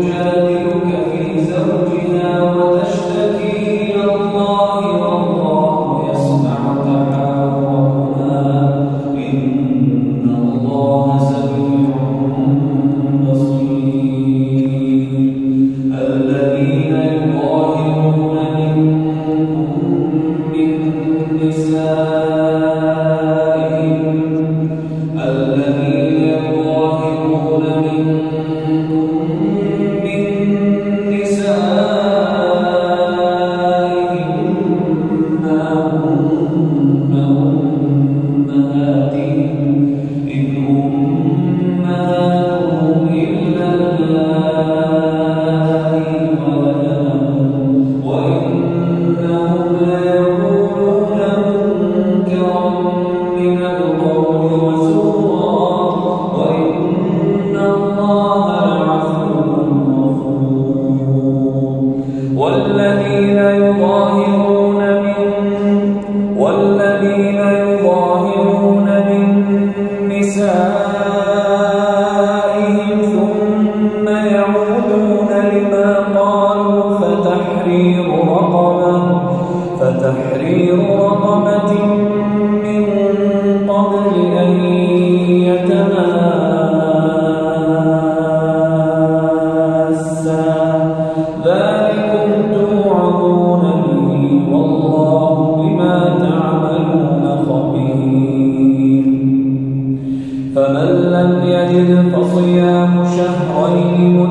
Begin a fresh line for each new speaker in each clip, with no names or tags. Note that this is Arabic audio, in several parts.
بِهَادِ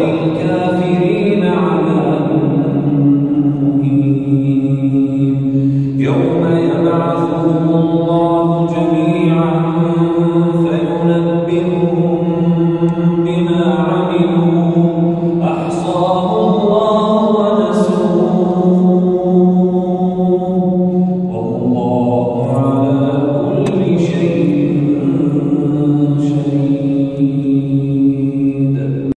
Holy